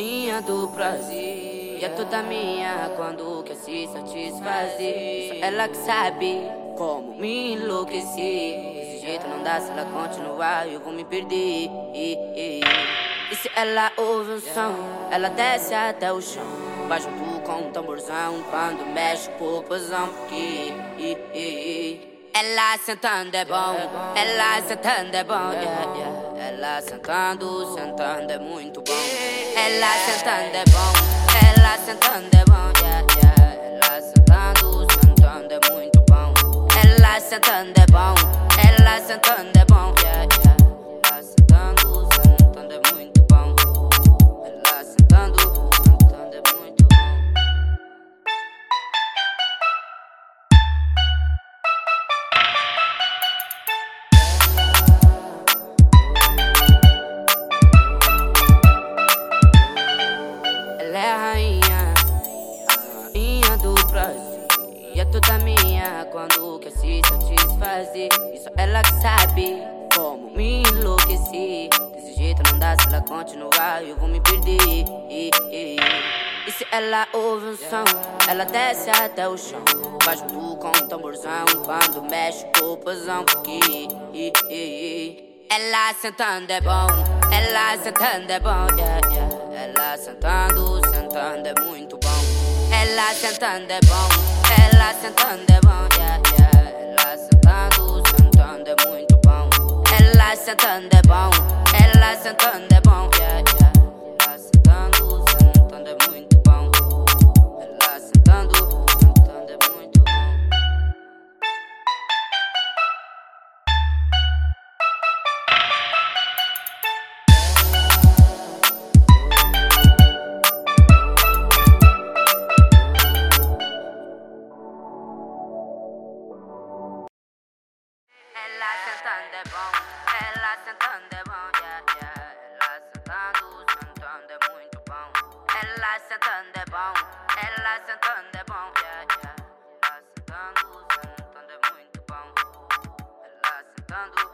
a rainha do prazer. E é toda minha quando quer se satisfazer. Só ela que sabe como me enlouquecer. Desse jeito não dá se ela continuar, eu vou me perder. E se ela ouve o som, ela desce até o chão. Vai junto com um tamborzão quando mexe o popozão. Porque ela sentando é bom, ela sentando é bom. Yeah, yeah. Ela sentando, sentando é muito bom. Ela sentando é bom, ela sentando é bom. Yeah, yeah. Ela sentando, sentando é muito bom. Ela sentando é bom, ela sentando é toda minha quando quer se satisfazer. E só ela que sabe como me enlouquecer. Desse jeito não dá se ela continuar, eu vou me perder. E se ela ouve um som, ela desce até o chão. Vai junto com um tamborzão quando mexe o popozão. Ela sentando é bom, ela sentando é bom, yeah, yeah. Ela sentando, sentando é muito bom. Ela sentando é bom, ela sentando é bom, yeah, yeah. Ela sentando, sentando é muito bom. Ela sentando é bom, ela sentando é bom, Elas sentando é bom, yeah, yeah. Sentando, sentando é muito bom. Elas sentando é bom, sentando sentando, sentando bom. Sentando.